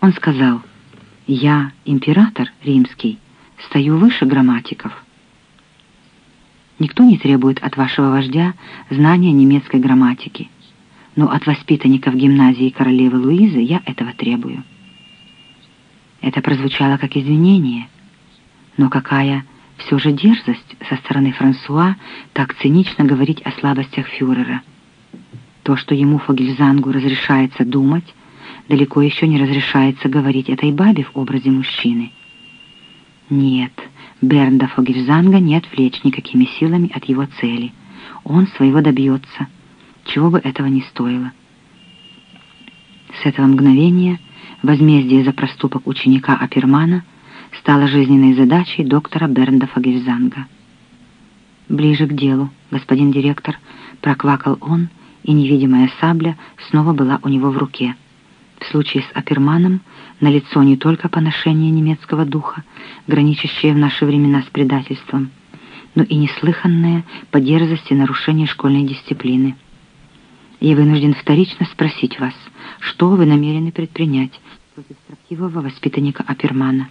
Он сказал, «Я, император римский, стою выше грамматиков». Никто не требует от вашего вождя знания немецкой грамматики, но от воспитанников гимназии королевы Луизы я этого требую. Это прозвучало как извинение, но какая все же дерзость со стороны Франсуа так цинично говорить о слабостях фюрера. То, что ему Фогельзангу разрешается думать, далеко еще не разрешается говорить этой бабе в образе мужчины. Нет, Бернда Фогельзанга не отвлечь никакими силами от его цели. Он своего добьется, чего бы этого ни стоило. С этого мгновения возмездие за проступок ученика Апермана стало жизненной задачей доктора Бернда Фогельзанга. «Ближе к делу, господин директор», — проквакал он, и невидимая сабля снова была у него в руке — в случае с Аперманом налицо не только поношение немецкого духа, граничащее в наши времена с предательством, но и неслыханное по дерзости нарушение школьной дисциплины. Я вынужден вторично спросить вас, что вы намерены предпринять против строптивого воспитанника Апермана.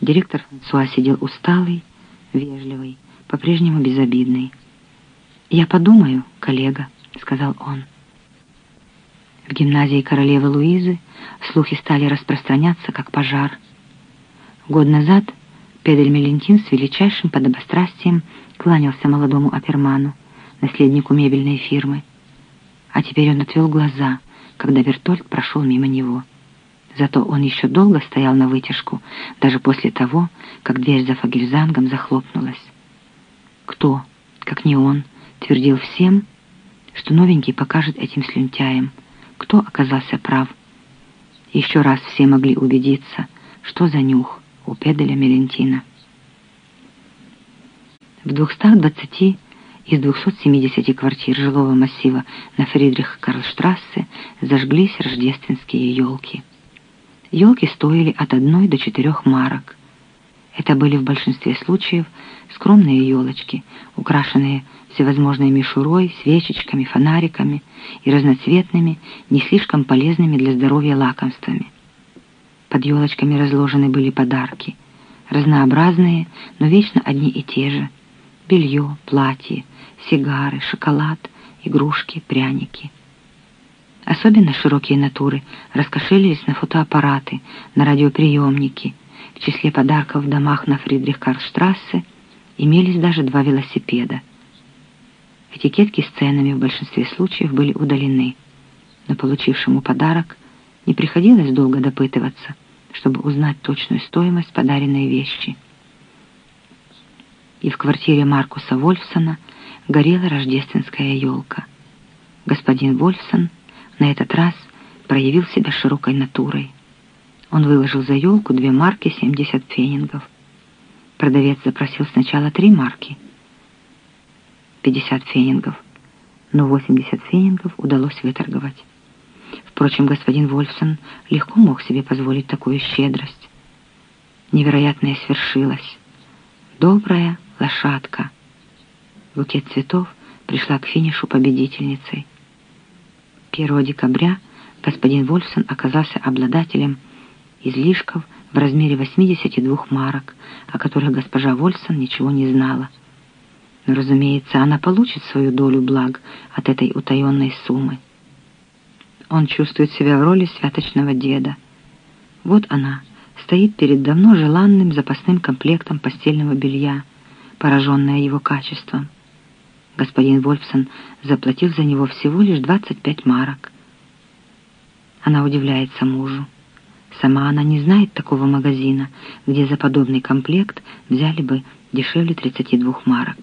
Директор Франсуа сидел усталый, вежливый, по-прежнему безобидный. «Я подумаю, коллега», — сказал он. В гимназии королевы Луизы слухи стали распространяться, как пожар. Год назад Педель Мелентин с величайшим подобострастием кланялся молодому оперману, наследнику мебельной фирмы. А теперь он отвел глаза, когда вертольд прошел мимо него. Зато он еще долго стоял на вытяжку, даже после того, как дверь за Фагельзангом захлопнулась. Кто, как не он, твердил всем, что новенький покажет этим слюнтяям, кто оказался прав. Еще раз все могли убедиться, что за нюх у Педеля Мелентина. В 220 из 270 квартир жилого массива на Фридрих-Карлштрассе зажглись рождественские елки. Елки стоили от одной до четырех марок. Это были в большинстве случаев скромные елочки, украшенные всевозможной мишурой, свечечками, фонариками и разноцветными, не слишком полезными для здоровья лакомствами. Под елочками разложены были подарки, разнообразные, но вечно одни и те же. Белье, платье, сигары, шоколад, игрушки, пряники. Особенно широкие натуры раскошелились на фотоаппараты, на радиоприемники. В числе подарков в домах на Фридрих-Карлштрассе имелись даже два велосипеда — Этикетки с ценами в большинстве случаев были удалены, но получившему подарок не приходилось долго допытываться, чтобы узнать точную стоимость подаренной вещи. И в квартире Маркуса Вольфсона горела рождественская елка. Господин Вольфсон на этот раз проявил себя широкой натурой. Он выложил за елку две марки 70 фенингов. Продавец запросил сначала три марки — 50 фенингов, но 80 фенингов удалось выторговать. Впрочем, господин Вольфсон легко мог себе позволить такую щедрость. Невероятное свершилось. Добрая лошадка. Букет цветов пришла к финишу победительницей. 1 декабря господин Вольфсон оказался обладателем излишков в размере 82 марок, о которых госпожа Вольфсон ничего не знала. Но, разумеется, она получит свою долю благ от этой утаенной суммы. Он чувствует себя в роли святочного деда. Вот она стоит перед давно желанным запасным комплектом постельного белья, пораженная его качеством. Господин Вольфсон заплатил за него всего лишь 25 марок. Она удивляется мужу. Сама она не знает такого магазина, где за подобный комплект взяли бы дешевле 32 марок.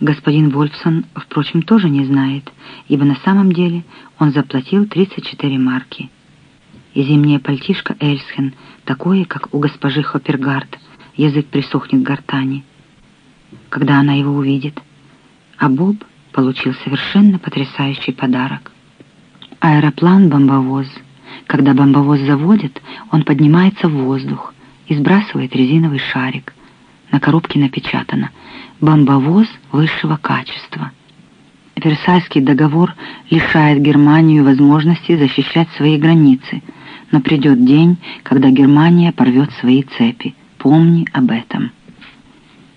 Господин Вольфсон, впрочем, тоже не знает, ибо на самом деле он заплатил 34 марки. И зимнее пальтишко Эльсхен, такое, как у госпожи Хоппергард, язык присохнет к гортани, когда она его увидит. А Боб получил совершенно потрясающий подарок. Аэроплан-бомбовоз. Когда бомбовоз заводят, он поднимается в воздух и сбрасывает резиновый шарик. На коробке напечатано «Бомбовоз высшего качества». Версальский договор лишает Германию возможности защищать свои границы, но придет день, когда Германия порвет свои цепи. Помни об этом.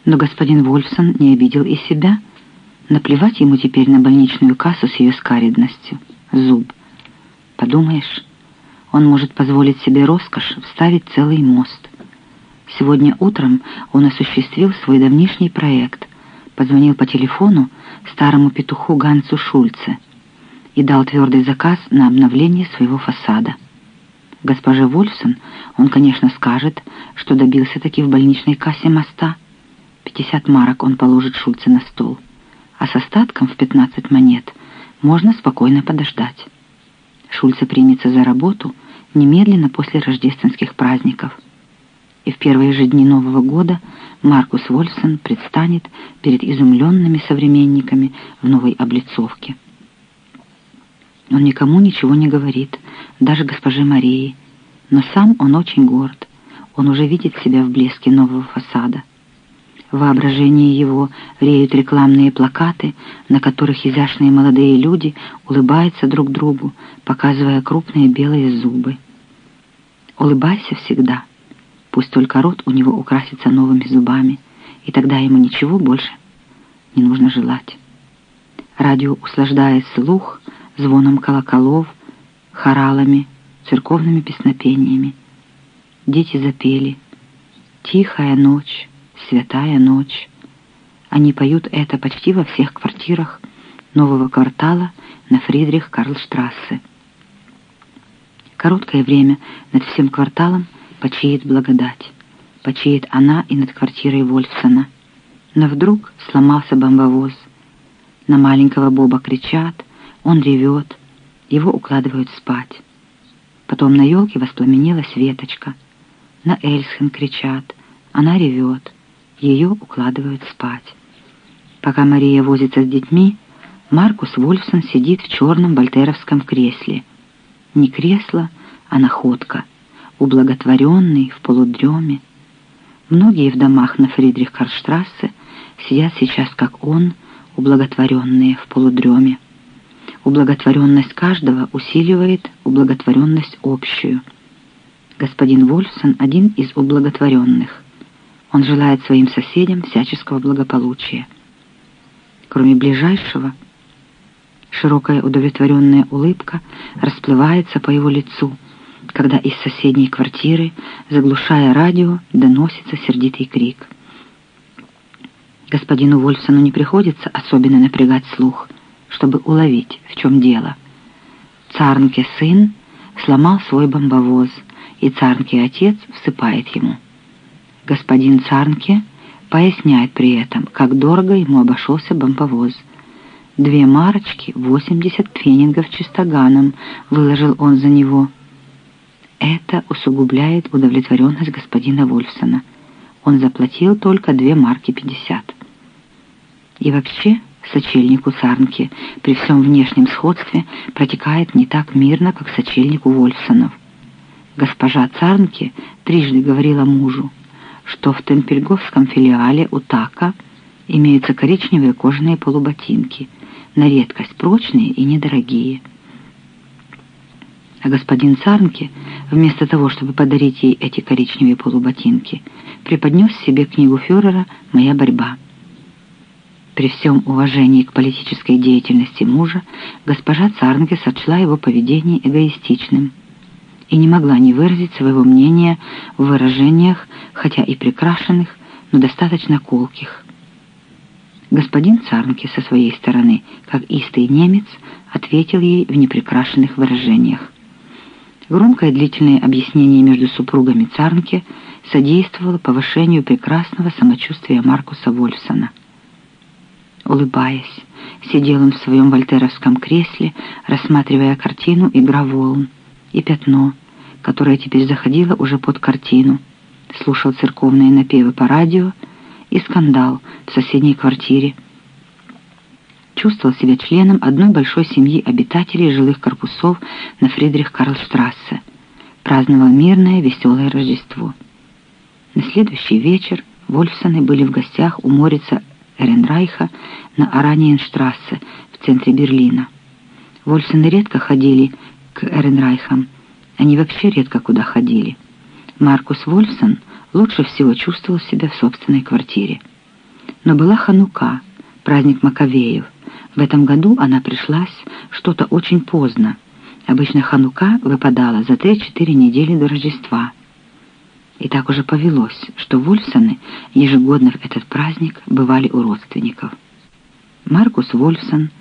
Но господин Вольфсон не обидел и себя. Наплевать ему теперь на больничную кассу с ее скаридностью. Зуб. Подумаешь, он может позволить себе роскошь вставить целый мост. Сегодня утром он осуществил свой давнишний проект. Позвонил по телефону старому петуху Гансу Шульце и дал твердый заказ на обновление своего фасада. Госпоже Вольфсон он, конечно, скажет, что добился таки в больничной кассе моста. 50 марок он положит Шульце на стол, а с остатком в 15 монет можно спокойно подождать. Шульце примется за работу немедленно после рождественских праздников. И в первые же дни Нового года Маркус Вольфсон предстанет перед изумленными современниками в новой облицовке. Он никому ничего не говорит, даже госпоже Марии, но сам он очень горд. Он уже видит себя в блеске нового фасада. В воображении его реют рекламные плакаты, на которых изящные молодые люди улыбаются друг другу, показывая крупные белые зубы. Улыбайся всегда. Пусть только рот у него украсится новыми зубами, и тогда ему ничего больше не нужно желать. Радио услаждает слух звоном колоколов, хоралами, церковными песнопениями. Дети запели «Тихая ночь, святая ночь». Они поют это почти во всех квартирах нового квартала на Фридрих-Карлштрассе. Короткое время над всем кварталом почиет благодать. Почиет она и над квартирой Вольфсона. Но вдруг сломался бомбовоз. На маленького Боба кричат, он ревет, его укладывают спать. Потом на елке воспламенилась веточка. На Эльсхен кричат, она ревет, ее укладывают спать. Пока Мария возится с детьми, Маркус Вольфсон сидит в черном вольтеровском кресле. Не кресло, а находка, ублаготворенный в полудреме. Многие в домах на Фридрих-Карштрассе сидят сейчас, как он, ублаготворенные в полудреме. Ублаготворенность каждого усиливает ублаготворенность общую. Господин Вольфсон один из ублаготворенных. Он желает своим соседям всяческого благополучия. Кроме ближайшего, широкая удовлетворенная улыбка расплывается по его лицу, когда из соседней квартиры, заглушая радио, доносится сердитый крик. Господину Вольфсону не приходится особенно напрягать слух – чтобы уловить, в чем дело. Царнке сын сломал свой бомбовоз, и Царнке отец всыпает ему. Господин Царнке поясняет при этом, как дорого ему обошелся бомбовоз. Две марочки, 80 пфенингов чистоганом, выложил он за него. Это усугубляет удовлетворенность господина Вольфсона. Он заплатил только две марки 50. И вообще сочельнику Царнке при всем внешнем сходстве протекает не так мирно, как сочельнику Вольфсонов. Госпожа Царнке трижды говорила мужу, что в Темпельговском филиале у ТАКа имеются коричневые кожаные полуботинки, на редкость прочные и недорогие. А господин Царнке, вместо того, чтобы подарить ей эти коричневые полуботинки, преподнес себе книгу фюрера «Моя борьба». При всем уважении к политической деятельности мужа, госпожа Царнге сочла его поведение эгоистичным и не могла не выразить своего мнения в выражениях, хотя и прикрашенных, но достаточно колких. Господин Царнке со своей стороны, как истый немец, ответил ей в неприкрашенных выражениях. Громкое длительное объяснение между супругами Царнке содействовало повышению прекрасного самочувствия Маркуса Вольфсона улыбаясь. Сидел он в своем вольтеровском кресле, рассматривая картину «Игра волн» и пятно, которое теперь заходило уже под картину. Слушал церковные напевы по радио и скандал в соседней квартире. Чувствовал себя членом одной большой семьи обитателей жилых корпусов на Фридрих-Карлштрассе. Праздновал мирное, веселое Рождество. На следующий вечер Вольфсоны были в гостях у Морица Эренрайха на Араньенштрассе в центре Берлина. Вольсены редко ходили к Эренрайхам. Они вообще редко куда ходили. Маркус Вольфсон лучше всего чувствовал себя в собственной квартире. Но была Ханука, праздник Маковеев. В этом году она пришлась что-то очень поздно. Обычно Ханука выпадала за 3-4 недели до Рождества. И так уже повелось, что Вольфсоны ежегодно в этот праздник бывали у родственников. Маркус Вольфсон,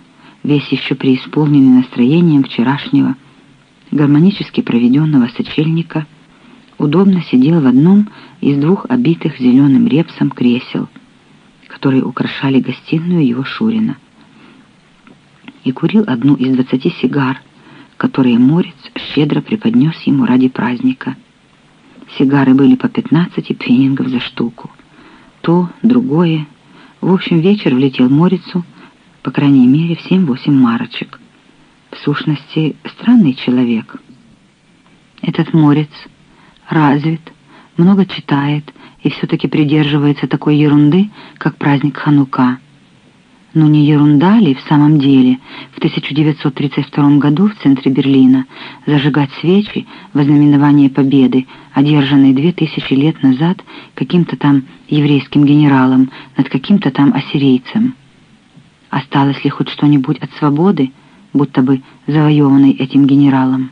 весь еще преисполненный настроением вчерашнего, гармонически проведенного сочельника, удобно сидел в одном из двух обитых зеленым репсом кресел, которые украшали гостиную его Шурина, и курил одну из двадцати сигар, которые Морец щедро преподнес ему ради праздника. Сигары были по пятнадцати пфенингов за штуку. То, другое. В общем, вечер влетел Морицу, по крайней мере, в семь-восемь марочек. В сущности, странный человек. Этот Морец развит, много читает и все-таки придерживается такой ерунды, как праздник Ханука. Но не ерунда ли в самом деле в 1932 году в центре Берлина зажигать свечи во знаменование победы, одержанной две тысячи лет назад каким-то там еврейским генералом над каким-то там ассирийцем? Осталось ли хоть что-нибудь от свободы, будто бы завоеванной этим генералом?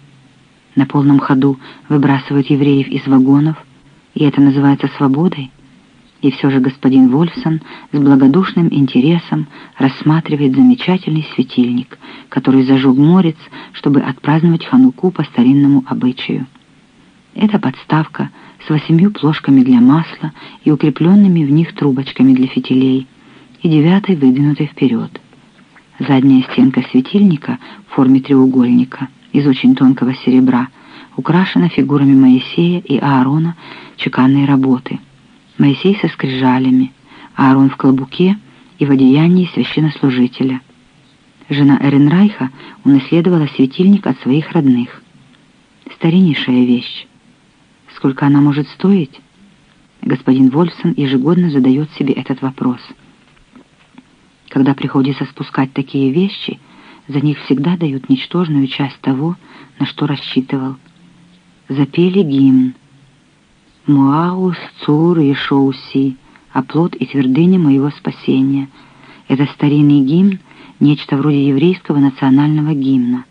На полном ходу выбрасывают евреев из вагонов, и это называется свободой? И все же господин Вольфсон с благодушным интересом рассматривает замечательный светильник, который зажег морец, чтобы отпраздновать Хануку по старинному обычаю. Это подставка с восемью плошками для масла и укрепленными в них трубочками для фитилей, и девятой выдвинутой вперед. Задняя стенка светильника в форме треугольника из очень тонкого серебра украшена фигурами Моисея и Аарона чеканной работы – Моисей со скрижалями, Аарон в клобуке и в одеянии священнослужителя. Жена Эренрайха унаследовала светильник от своих родных. Стариннейшая вещь. Сколько она может стоить? Господин Вольфсон ежегодно задает себе этот вопрос. Когда приходится спускать такие вещи, за них всегда дают ничтожную часть того, на что рассчитывал. Запели гимн. Муаус, Цур и Шоуси, оплот и твердыня моего спасения. Это старинный гимн, нечто вроде еврейского национального гимна.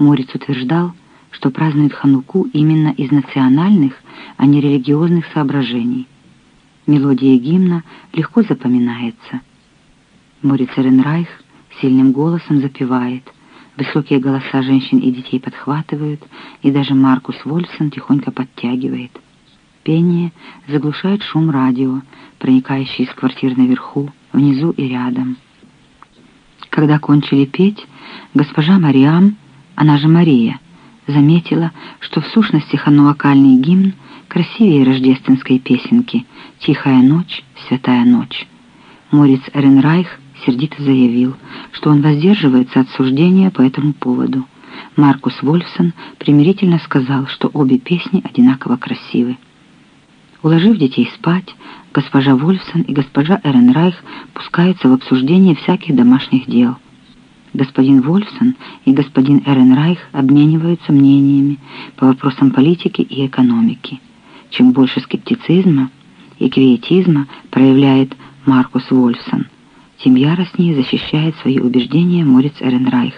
Морец утверждал, что празднует Хануку именно из национальных, а не религиозных соображений. Мелодия гимна легко запоминается. Морец Эренрайх сильным голосом запевает, высокие голоса женщин и детей подхватывают, и даже Маркус Вольфсон тихонько подтягивает. Пение заглушает шум радио, проникающий из квартир наверху, внизу и рядом. Когда кончили петь, госпожа Мариам, она же Мария, заметила, что в сущности хануакальный гимн красивее рождественской песенки «Тихая ночь, святая ночь». Морец Эренрайх сердито заявил, что он воздерживается от суждения по этому поводу. Маркус Вольфсон примирительно сказал, что обе песни одинаково красивы. Уложив детей спать, госпожа Вольфсон и госпожа Эренрайх пускаются в обсуждение всяких домашних дел. Господин Вольфсон и господин Эренрайх обмениваются мнениями по вопросам политики и экономики. Чем больше скептицизма и креатизма проявляет Маркус Вольфсон, тем яростнее защищает свои убеждения Морец Эренрайх.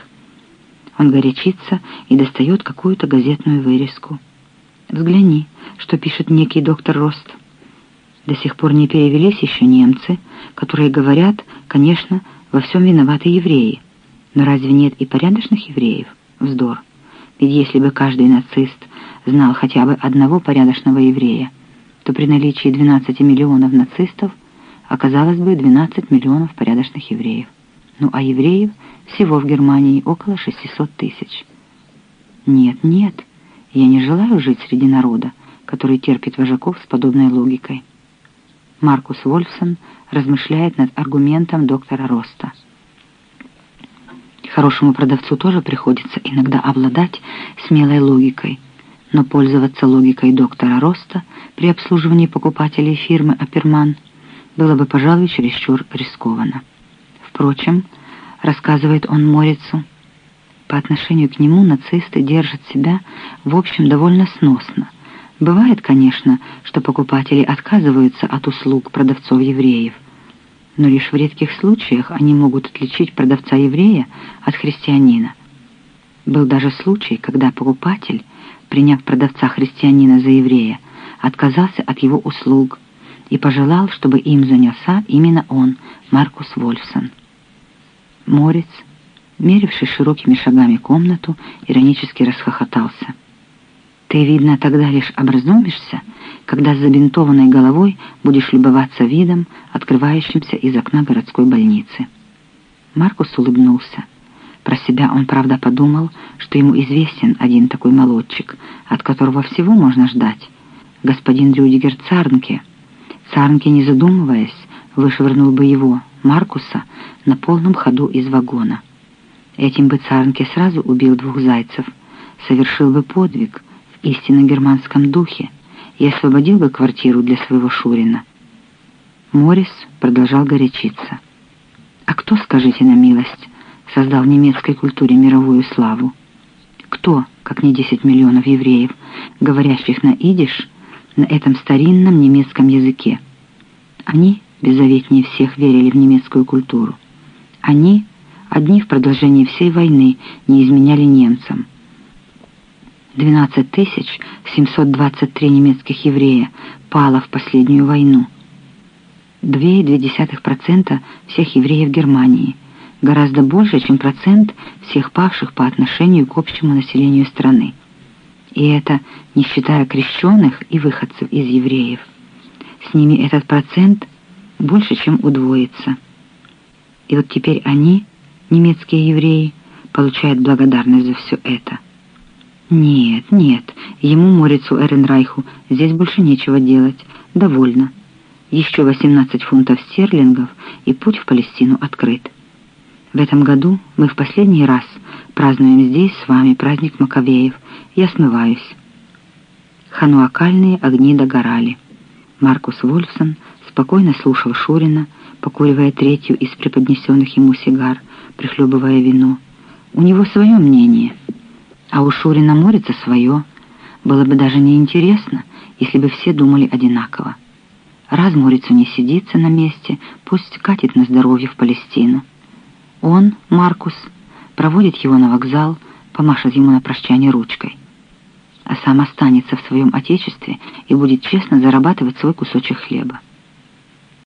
Он горячится и достает какую-то газетную вырезку. «Взгляни», что пишет некий доктор Рост. До сих пор не перевелись еще немцы, которые говорят, конечно, во всем виноваты евреи. Но разве нет и порядочных евреев? Вздор. Ведь если бы каждый нацист знал хотя бы одного порядочного еврея, то при наличии 12 миллионов нацистов оказалось бы 12 миллионов порядочных евреев. Ну а евреев всего в Германии около 600 тысяч. Нет, нет, я не желаю жить среди народа, который терпит вожаков с подобной логикой. Маркус Вольфсон размышляет над аргументом доктора Роста. Хорошему продавцу тоже приходится иногда обладать смелой логикой, но пользоваться логикой доктора Роста при обслуживании покупателей фирмы «Аперман» было бы, пожалуй, чересчур рискованно. Впрочем, рассказывает он Морицу, По отношению к нему нацисты держат себя, в общем, довольно сносно. Бывает, конечно, что покупатели отказываются от услуг продавцов-евреев, но лишь в редких случаях они могут отличить продавца-еврея от христианина. Был даже случай, когда покупатель, приняв продавца-христианина за еврея, отказался от его услуг и пожелал, чтобы им занялся именно он, Маркус Вольфсон. Морец, меривший широкими шагами комнату, иронически расхохотался. «Ты, видно, тогда лишь образумишься, когда с забинтованной головой будешь любоваться видом, открывающимся из окна городской больницы». Маркус улыбнулся. Про себя он, правда, подумал, что ему известен один такой молодчик, от которого всего можно ждать. Господин Рюдигер Царнке. Царнке, не задумываясь, вышвырнул бы его, Маркуса, на полном ходу из вагона. Этим бы Царнке сразу убил двух зайцев, совершил бы подвиг в истинно германском духе и освободил бы квартиру для своего Шурина. Морис продолжал горячиться. А кто, скажите на милость, создал в немецкой культуре мировую славу? Кто, как не 10 миллионов евреев, говорящих на идиш, на этом старинном немецком языке? Они беззаветнее всех верили в немецкую культуру. Они одни в продолжении всей войны не изменяли немцам. 12 723 немецких еврея пало в последнюю войну. 2,2% всех евреев Германии, гораздо больше, чем процент всех павших по отношению к общему населению страны. И это не считая крещенных и выходцев из евреев. С ними этот процент больше, чем удвоится. И вот теперь они немецкие евреи, получают благодарность за все это. Нет, нет, ему, Морицу Эренрайху, здесь больше нечего делать. Довольно. Еще 18 фунтов стерлингов, и путь в Палестину открыт. В этом году мы в последний раз празднуем здесь с вами праздник Маковеев. Я смываюсь. Хануакальные огни догорали. Маркус Вольфсон спокойно слушал Шурина, покуривая третью из преподнесенных ему сигар, прихлебывая вино. У него свое мнение, а у Шурина Морица свое. Было бы даже неинтересно, если бы все думали одинаково. Раз Морицу не сидится на месте, пусть катит на здоровье в Палестину. Он, Маркус, проводит его на вокзал, помашет ему на прощание ручкой. А сам останется в своем отечестве и будет честно зарабатывать свой кусочек хлеба.